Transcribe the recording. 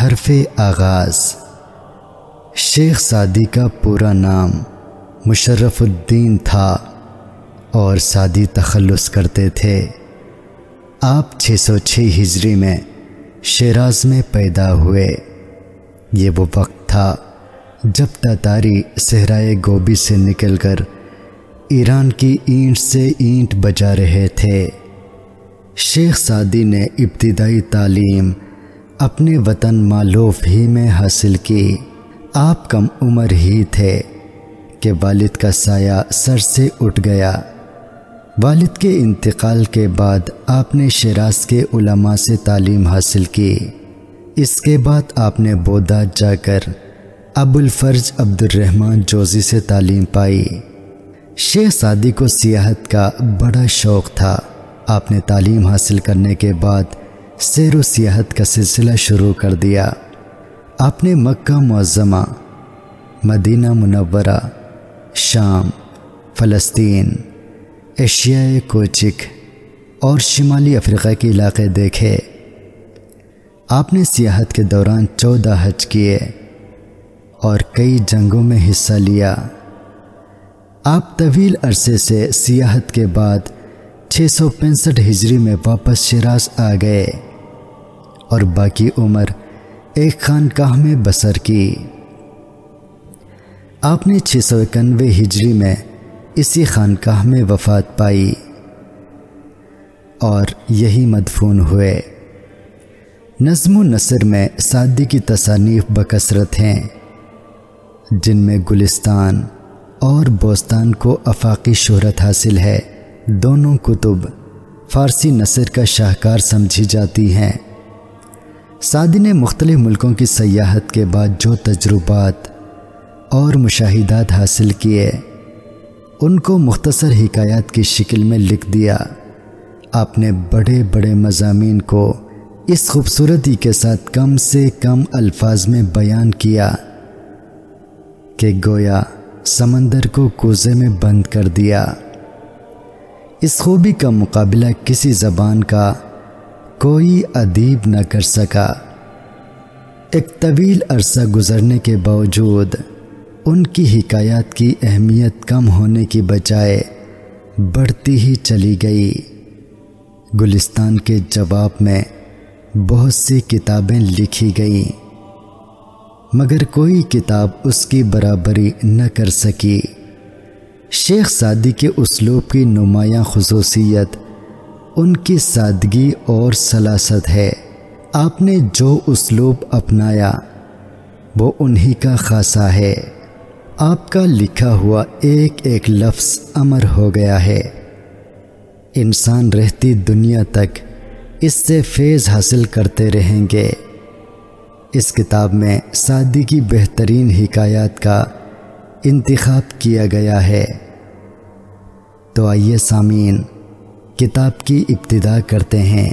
حرف آغاز۔ شیخ سعدی کا پورا نام مشرف الدین تھا اور سعدی تخلص کرتے تھے۔ آپ چھ سو چھ ہجری میں شیراز میں پیدا ہوئے۔ یہ وہ وقت تھا جب تاتاری صحرائے گوبی سے نکل کر ایران کی اینٹ سے اینٹ بجا رہے تھے۔ شیخ سعدی نے ابتدائی تعلیم اپنے وطن معلوف ہی میں حاصل کی۔ آپ کم عمر ہی تھے کہ والد کا سایہ سر سے اٹھ گیا۔ والد کے انتقال کے بعد آپ نے شیراز کے علماء سے تعلیم حاصل کی۔ اس کے بعد آپ نے بودا جا کر ابو الفرج عبد الرحمن جوزی سے تعلیم پائی۔ شیخ سعدی کو سیاحت کا بڑا شوق تھا۔ آپ نے تعلیم حاصل کرنے کے بعد سیر و سیاحت کا سلسلہ شروع کر دیا۔ آپ نے مکہ معظمہ، مدینہ منورہ، شام، فلسطین ایشیائے کوچک اور شمالی افریقہ کے علاقے دیکھے۔ آپ نے سیاحت کے دوران چودہ حج کیے اور کئی جنگوں میں حصہ لیا۔ آپ طویل عرصے سے سیاحت کے بعد چھ سو پینسٹھ ہجری میں واپس شیراز آ گئے۔ اور باقی عمر ایک خانقاہ میں بسر کی۔ آپ نے چھ سو اکانوے ہجری میں اسی خانقاہ میں وفات پائی اور یہی مدفون ہوئے۔ نظم و نثر میں سعدی کی تصانیف بکثرت ہیں، جن میں گلستان اور بوستان کو افاقی شہرت حاصل ہے۔ دونوں کتب فارسی نثر کا شاہکار سمجھی جاتی ہیں۔ سعدی نے مختلف ملکوں کی سیاحت کے بعد جو تجربات اور مشاہدات حاصل کیے، ان کو مختصر حکایات کی شکل میں لکھ دیا۔ آپ نے بڑے بڑے مضامین کو اس خوبصورتی کے ساتھ کم سے کم الفاظ میں بیان کیا کہ گویا سمندر کو کوزے میں بند کر دیا۔ اس خوبی کا مقابلہ کسی زبان کا کوئی ادیب نہ کر سکا۔ ایک طویل عرصہ گزرنے کے باوجود ان کی حکایات کی اہمیت کم ہونے کی بجائے بڑھتی ہی چلی گئی۔ گلستان کے جواب میں بہت سی کتابیں لکھی گئیں، مگر کوئی کتاب اس کی برابری نہ کر سکی۔ شیخ سعدی کے اسلوب کی نمایاں خصوصیت ان کی سادگی اور سلاست ہے۔ آپ نے جو اسلوب اپنایا، وہ انہی کا خاصا ہے۔ آپ کا لکھا ہوا ایک ایک لفظ امر ہو گیا ہے۔ انسان رہتی دنیا تک اس سے فیض حاصل کرتے رہیں گے۔ اس کتاب میں سادی کی بہترین حکایات کا انتخاب کیا گیا ہے۔ تو آئیے سامعین کتاب کی ابتدا کرتے ہیں۔